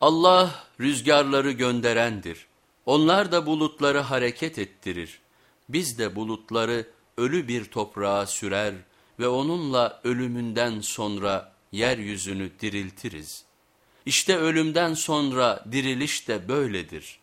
Allah rüzgarları gönderendir. Onlar da bulutları hareket ettirir. Biz de bulutları ölü bir toprağa sürer ve onunla ölümünden sonra yeryüzünü diriltiriz. İşte ölümden sonra diriliş de böyledir.''